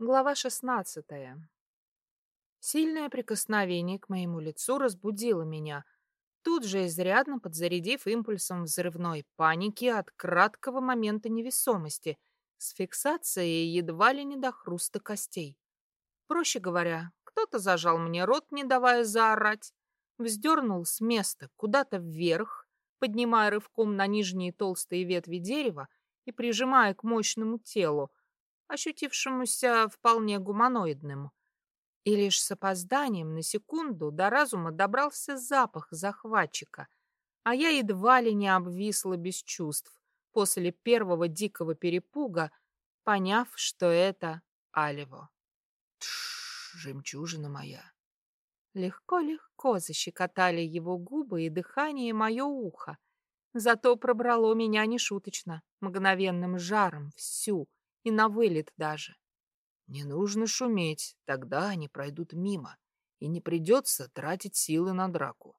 Глава шестнадцатая. Сильное прикосновение к моему лицу разбудило меня, тут же изрядно подзарядив импульсом взрывной паники от краткого момента невесомости с фиксацией едва ли не до хруста костей. Проще говоря, кто-то зажал мне рот, не давая заорать, вздернул с места куда-то вверх, поднимая рывком на нижние толстые ветви дерева и прижимая к мощному телу, ощутившемуся вполне гуманоидным. И лишь с опозданием на секунду до разума добрался запах захватчика, а я едва ли не обвисла без чувств после первого дикого перепуга, поняв, что это Алево. Тш, жемчужина моя. Легко-легко защекотали его губы и дыхание мое ухо, зато пробрало меня нешуточно, мгновенным жаром всю, и на вылет даже. Не нужно шуметь, тогда они пройдут мимо, и не придется тратить силы на драку.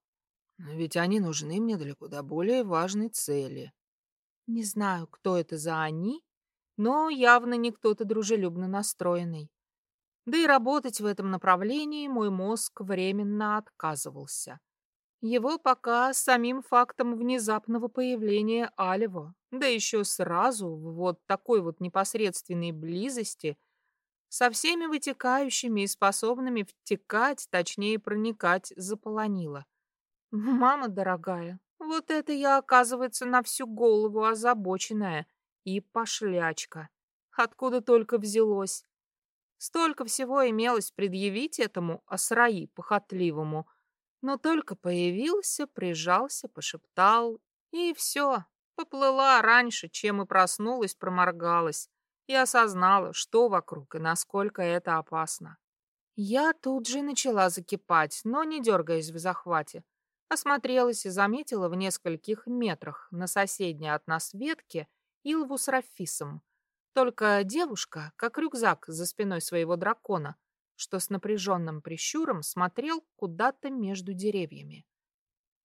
Но ведь они нужны мне для куда более важной цели. Не знаю, кто это за они, но явно не кто-то дружелюбно настроенный. Да и работать в этом направлении мой мозг временно отказывался. Его пока самим фактом внезапного появления Алево, да еще сразу в вот такой вот непосредственной близости, со всеми вытекающими и способными втекать, точнее проникать, заполонило. Мама дорогая, вот это я, оказывается, на всю голову озабоченная и пошлячка. Откуда только взялось. Столько всего имелось предъявить этому осраи похотливому — но только появился, прижался, пошептал, и все, поплыла раньше, чем и проснулась, проморгалась и осознала, что вокруг и насколько это опасно. Я тут же начала закипать, но не дергаясь в захвате. Осмотрелась и заметила в нескольких метрах на соседней от нас ветке Илву с Рафисом. Только девушка, как рюкзак за спиной своего дракона, что с напряженным прищуром смотрел куда-то между деревьями.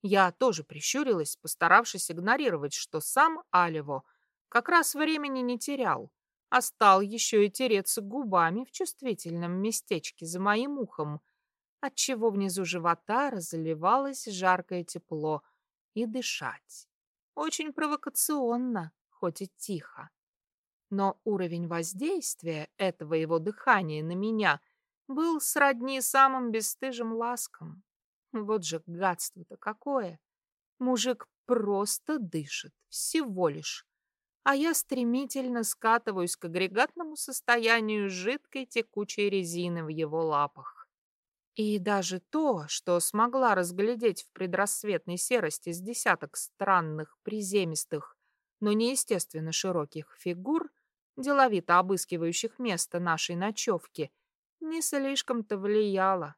Я тоже прищурилась, постаравшись игнорировать, что сам Алево как раз времени не терял, а стал еще и тереться губами в чувствительном местечке за моим ухом, отчего внизу живота разливалось жаркое тепло, и дышать. Очень провокационно, хоть и тихо. Но уровень воздействия этого его дыхания на меня был сродни самым бесстыжим ласкам. Вот же гадство-то какое! Мужик просто дышит, всего лишь. А я стремительно скатываюсь к агрегатному состоянию жидкой текучей резины в его лапах. И даже то, что смогла разглядеть в предрассветной серости с десяток странных, приземистых, но неестественно широких фигур, деловито обыскивающих место нашей ночевки, не слишком-то влияло.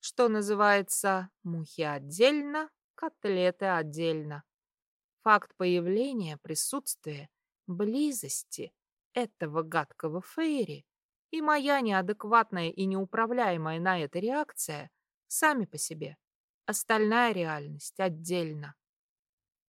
Что называется, мухи отдельно, котлеты отдельно. Факт появления, присутствия, близости этого гадкого Фейри и моя неадекватная и неуправляемая на это реакция сами по себе. Остальная реальность отдельно.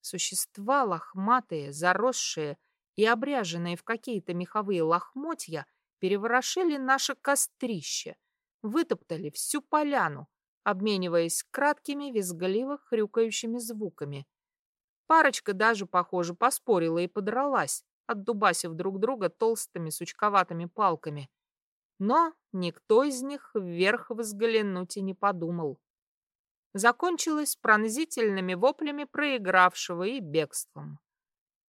Существа лохматые, заросшие и обряженные в какие-то меховые лохмотья – переворошили наше кострище, вытоптали всю поляну, обмениваясь краткими визгливо хрюкающими звуками. Парочка даже, похоже, поспорила и подралась, отдубасив друг друга толстыми сучковатыми палками. Но никто из них вверх взглянуть и не подумал. Закончилось пронзительными воплями проигравшего и бегством.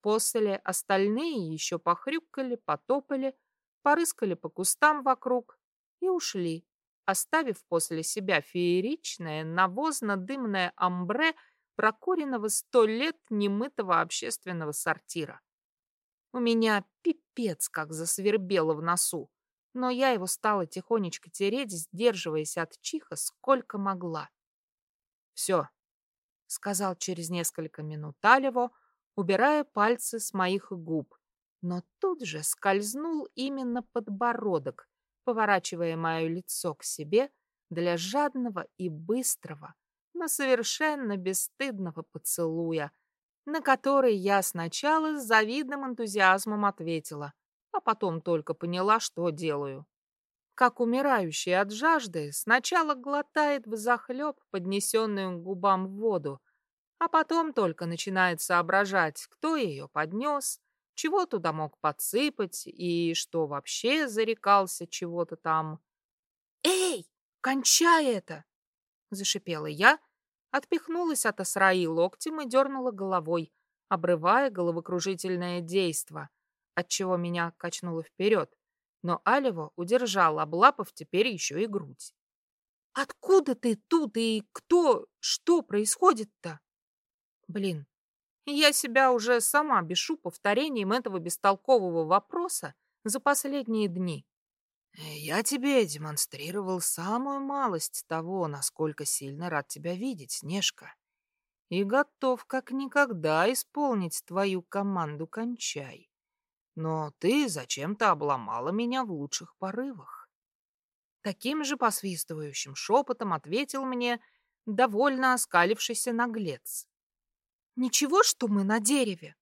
После остальные еще похрюкали, потопали, порыскали по кустам вокруг и ушли, оставив после себя фееричное навозно-дымное амбре прокуренного сто лет немытого общественного сортира. У меня пипец как засвербело в носу, но я его стала тихонечко тереть, сдерживаясь от чиха сколько могла. «Все», — сказал через несколько минут Алево, убирая пальцы с моих губ но тут же скользнул именно подбородок, поворачивая мое лицо к себе для жадного и быстрого, но совершенно бесстыдного поцелуя, на который я сначала с завидным энтузиазмом ответила, а потом только поняла, что делаю. как умирающий от жажды сначала глотает взахлеб поднесенную к губам воду, а потом только начинает соображать, кто ее поднес, чего туда мог подсыпать и что вообще зарекался чего-то там. «Эй, кончай это!» — зашипела я, отпихнулась от Асраи локтем и дернула головой, обрывая головокружительное действо, отчего меня качнуло вперед, но Алева удержал, облапав теперь еще и грудь. «Откуда ты тут и кто? Что происходит-то?» Блин, я себя уже сама бешу повторением этого бестолкового вопроса за последние дни. Я тебе демонстрировал самую малость того, насколько сильно рад тебя видеть, Снежка. И готов как никогда исполнить твою команду «Кончай». Но ты зачем-то обломала меня в лучших порывах. Таким же посвистывающим шепотом ответил мне довольно оскалившийся наглец. Ничего, что мы на дереве.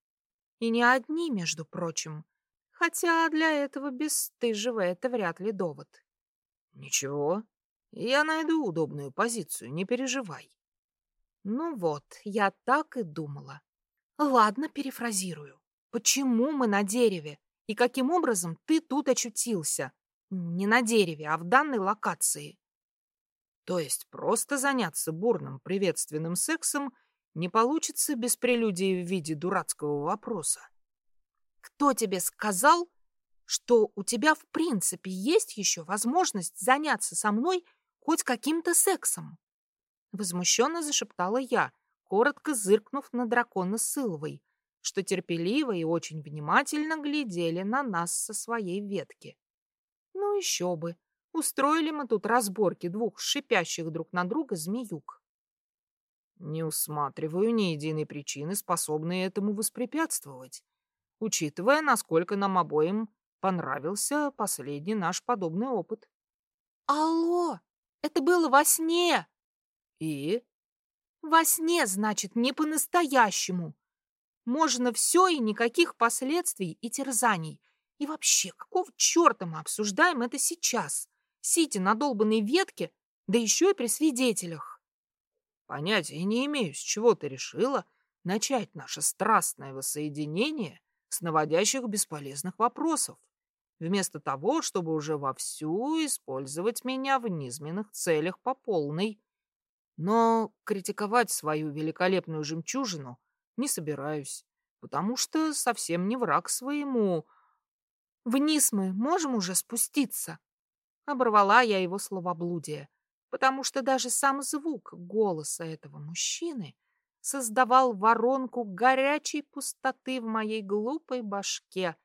И не одни, между прочим. Хотя для этого бесстыжего это вряд ли довод. Ничего, я найду удобную позицию, не переживай. Ну вот, я так и думала. Ладно, перефразирую. Почему мы на дереве? И каким образом ты тут очутился? Не на дереве, а в данной локации. То есть просто заняться бурным приветственным сексом — не получится без прелюдии в виде дурацкого вопроса. Кто тебе сказал, что у тебя в принципе есть еще возможность заняться со мной хоть каким-то сексом? Возмущенно зашептала я, коротко зыркнув на дракона Сыловой, что терпеливо и очень внимательно глядели на нас со своей ветки. Ну еще бы, устроили мы тут разборки двух шипящих друг на друга змеюк. Не усматриваю ни единой причины, способной этому воспрепятствовать, учитывая, насколько нам обоим понравился последний наш подобный опыт. Алло, это было во сне. И? Во сне, значит, не по-настоящему. Можно все и никаких последствий и терзаний. И вообще, какого черта мы обсуждаем это сейчас, сидя на долбанной ветке, да еще и при свидетелях? Понятия не имею, с чего ты решила начать наше страстное воссоединение с наводящих бесполезных вопросов, вместо того, чтобы уже вовсю использовать меня в низменных целях по полной. Но критиковать свою великолепную жемчужину не собираюсь, потому что совсем не враг своему. «Вниз мы можем уже спуститься?» Оборвала я его словоблудие потому что даже сам звук голоса этого мужчины создавал воронку горячей пустоты в моей глупой башке,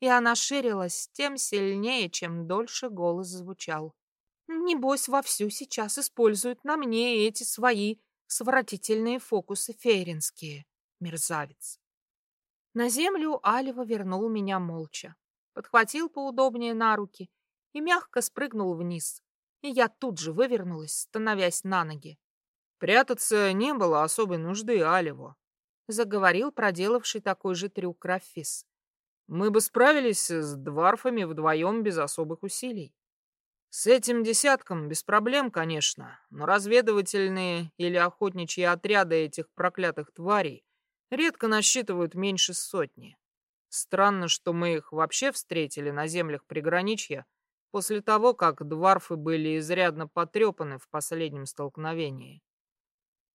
и она ширилась тем сильнее, чем дольше голос звучал. Небось, вовсю сейчас используют на мне эти свои своротительные фокусы фейринские, мерзавец. На землю Алева вернул меня молча, подхватил поудобнее на руки и мягко спрыгнул вниз, и я тут же вывернулась, становясь на ноги. «Прятаться не было особой нужды, Алево», — заговорил проделавший такой же трюк Рафис. «Мы бы справились с дварфами вдвоем без особых усилий. С этим десятком без проблем, конечно, но разведывательные или охотничьи отряды этих проклятых тварей редко насчитывают меньше сотни. Странно, что мы их вообще встретили на землях приграничья, после того, как дварфы были изрядно потрепаны в последнем столкновении.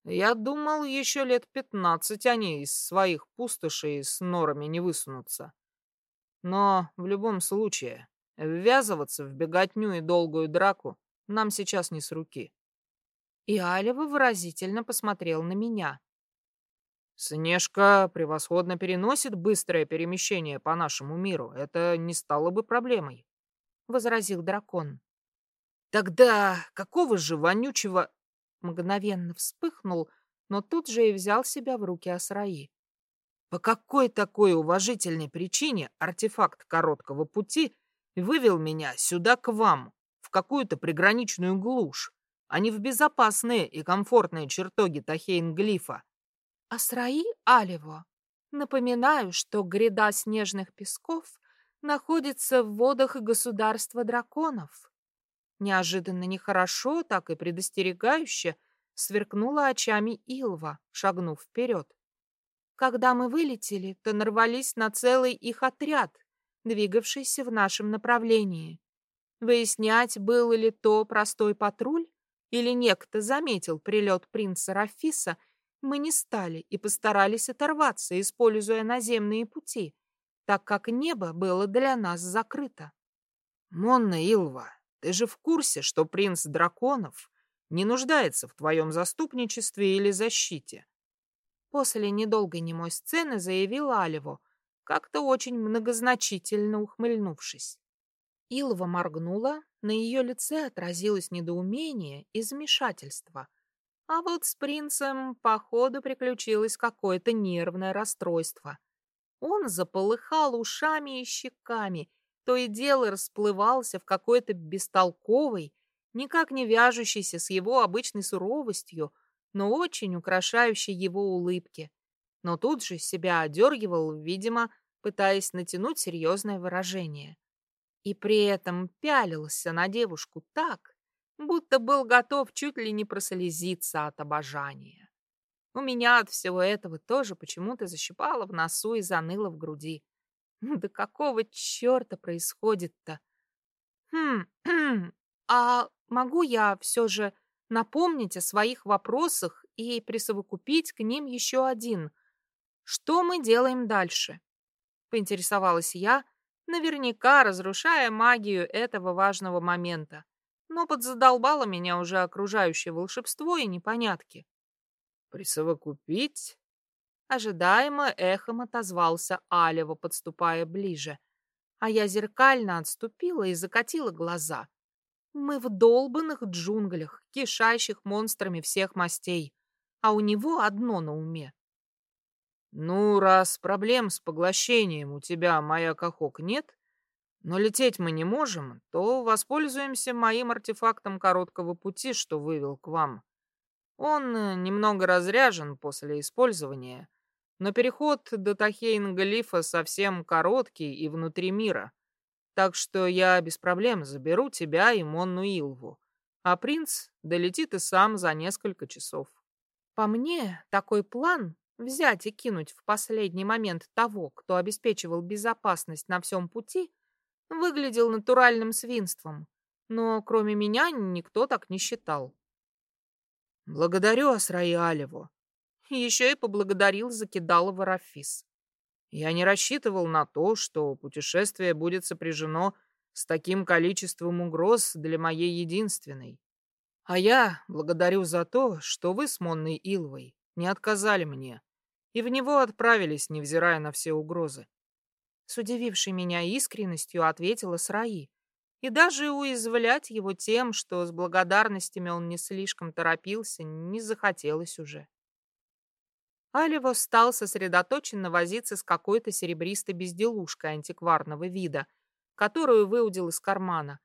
Я думал, еще лет пятнадцать они из своих пустошей с норами не высунутся. Но в любом случае, ввязываться в беготню и долгую драку нам сейчас не с руки. И Алева выразительно посмотрел на меня. Снежка превосходно переносит быстрое перемещение по нашему миру. Это не стало бы проблемой. — возразил дракон. «Тогда какого же вонючего...» Мгновенно вспыхнул, но тут же и взял себя в руки Асраи. «По какой такой уважительной причине артефакт короткого пути вывел меня сюда к вам, в какую-то приграничную глушь, а не в безопасные и комфортные чертоги Тахейн-Глифа?» «Асраи Алево, напоминаю, что гряда снежных песков — находится в водах государства драконов. Неожиданно нехорошо, так и предостерегающе сверкнула очами Илва, шагнув вперед. Когда мы вылетели, то нарвались на целый их отряд, двигавшийся в нашем направлении. Выяснять, был ли то простой патруль или некто заметил прилет принца Рафиса, мы не стали и постарались оторваться, используя наземные пути, так как небо было для нас закрыто. «Монна Илва, ты же в курсе, что принц драконов не нуждается в твоем заступничестве или защите?» После недолгой немой сцены заявил Алеву, как-то очень многозначительно ухмыльнувшись. Илова моргнула, на ее лице отразилось недоумение и замешательство. А вот с принцем, походу, приключилось какое-то нервное расстройство. Он заполыхал ушами и щеками, то и дело расплывался в какой-то бестолковой, никак не вяжущейся с его обычной суровостью, но очень украшающей его улыбке. Но тут же себя одергивал, видимо, пытаясь натянуть серьезное выражение и при этом пялился на девушку так, будто был готов чуть ли не прослезиться от обожания. У меня от всего этого тоже почему-то защипало в носу и заныло в груди. Да какого черта происходит-то? Хм, а могу я все же напомнить о своих вопросах и присовокупить к ним еще один? Что мы делаем дальше? Поинтересовалась я, наверняка разрушая магию этого важного момента. Но подзадолбало меня уже окружающее волшебство и непонятки. «Присовокупить?» Ожидаемо эхом отозвался Алева, подступая ближе. А я зеркально отступила и закатила глаза. Мы в долбанных джунглях, кишащих монстрами всех мастей, а у него одно на уме ну, раз проблем с поглощением у тебя, моя Кахок, нет, но лететь мы не можем, то воспользуемся моим артефактом короткого пути, что вывел к вам. Он э, немного разряжен после использования, но переход до Тахейн-Галифа совсем короткий и внутри мира. Так что я без проблем заберу тебя и Монну Илву, а принц долетит и сам за несколько часов. По мне, такой план Взять и кинуть в последний момент того, кто обеспечивал безопасность на всем пути, выглядел натуральным свинством, но кроме меня никто так не считал. «Благодарю Асраи Алеву». Еще и поблагодарил Закидалова Рафис. «Я не рассчитывал на то, что путешествие будет сопряжено с таким количеством угроз для моей единственной. А я благодарю за то, что вы с Монной Илвой не отказали мне и в него отправились, невзирая на все угрозы. С удивившей меня искренностью ответила Сраи. И даже уязвлять его тем, что с благодарностями он не слишком торопился, не захотелось уже. Алево стал сосредоточенно возиться с какой-то серебристой безделушкой антикварного вида, которую выудил из кармана.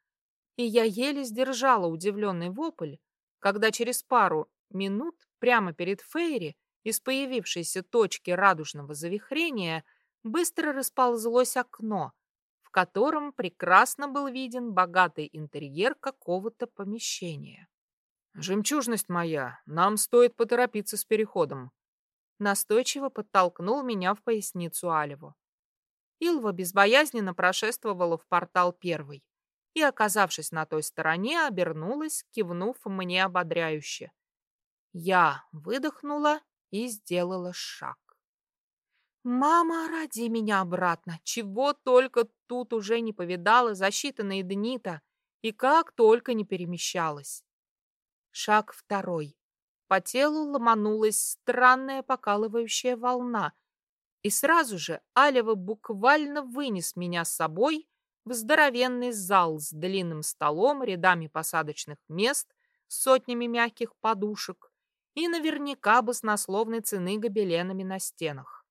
И я еле сдержала удивленный вопль, когда через пару минут прямо перед Фейри из появившейся точки радужного завихрения быстро расползлось окно, котором прекрасно был виден богатый интерьер какого-то помещения. «Жемчужность моя, нам стоит поторопиться с переходом», настойчиво подтолкнул меня в поясницу Алеву. Илва безбоязненно прошествовала в портал первый и, оказавшись на той стороне, обернулась, кивнув мне ободряюще. Я выдохнула и сделала шаг. «Мама, роди меня обратно! Чего только тут уже не повидала за считанные дни-то, и как только не перемещалась!» Шаг второй. По телу ломанулась странная покалывающая волна, и сразу же Алева буквально вынес меня с собой в здоровенный зал с длинным столом, рядами посадочных мест, сотнями мягких подушек, и наверняка баснословной цены гобеленами на стенах.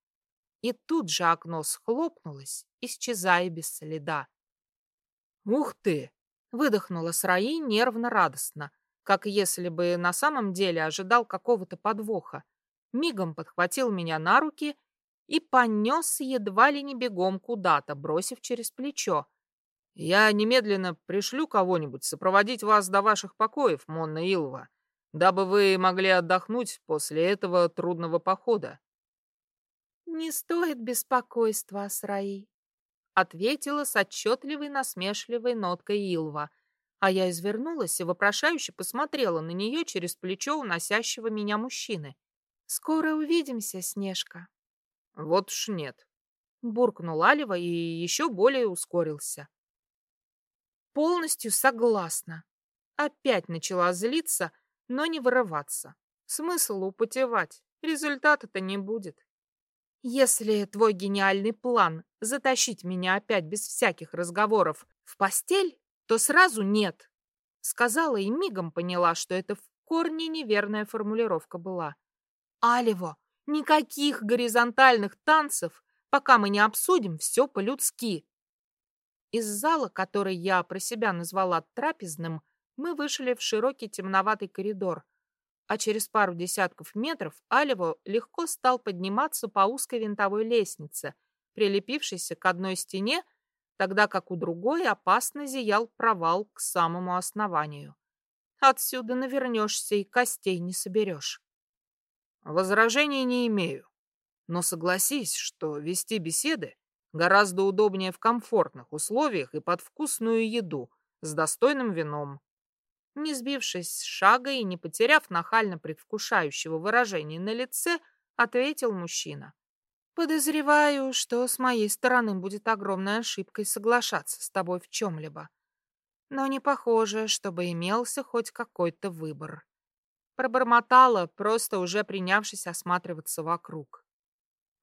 И тут же окно схлопнулось, исчезая без следа. «Ух ты!» — выдохнула Сраи нервно-радостно, как если бы на самом деле ожидал какого-то подвоха. Мигом подхватил меня на руки и понес едва ли не бегом куда-то, бросив через плечо. Я немедленно пришлю кого-нибудь сопроводить вас до ваших покоев, Монна Илва, дабы вы могли отдохнуть после этого трудного похода. «Не стоит беспокойства, Асраи», — ответила с отчетливой насмешливой ноткой Илва, а я извернулась и вопрошающе посмотрела на нее через плечо уносящего меня мужчины. «Скоро увидимся, Снежка». «Вот уж нет», — буркнул Алева и еще более ускорился. Полностью согласна. Опять начала злиться, но не вырываться. Смысл употевать, результата-то не будет. Если твой гениальный план затащить меня опять без всяких разговоров в постель, то сразу нет. Сказала и мигом поняла, что это в корне неверная формулировка была. Алево, никаких горизонтальных танцев, пока мы не обсудим все по-людски. Из зала, который я про себя назвала трапезным, мы вышли в широкий темноватый коридор, а через пару десятков метров Алево легко стал подниматься по узкой винтовой лестнице, прилепившейся к одной стене, тогда как у другой опасно зиял провал к самому основанию. Отсюда навернешься и костей не соберешь. Возражений не имею, но согласись, что вести беседы Гораздо удобнее в комфортных условиях и под вкусную еду с достойным вином. Не сбившись с шага и не потеряв нахально предвкушающего выражения на лице, ответил мужчина. Подозреваю, что с моей стороны будет огромной ошибкой соглашаться с тобой в чем-либо. Но не похоже, чтобы имелся хоть какой-то выбор. Пробормотала, просто уже принявшись осматриваться вокруг.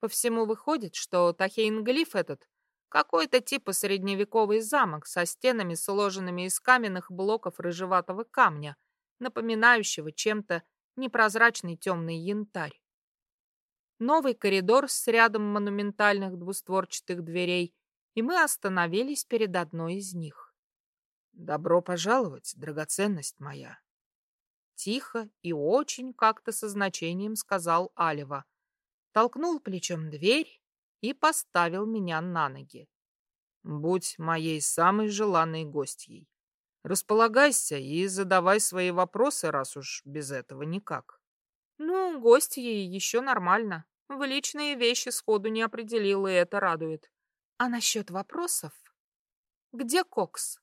По всему выходит, что Тахейнглиф этот какой-то типа средневековый замок со стенами, сложенными из каменных блоков рыжеватого камня, напоминающего чем-то непрозрачный темный янтарь. Новый коридор с рядом монументальных двустворчатых дверей, и мы остановились перед одной из них. «Добро пожаловать, драгоценность моя!» Тихо и очень как-то со значением сказал Алева — толкнул плечом дверь и поставил меня на ноги. «Будь моей самой желанной гостьей. Располагайся и задавай свои вопросы, раз уж без этого никак». «Ну, гостьей еще нормально. В личные вещи сходу не определил, и это радует. А насчет вопросов? Где Кокс?»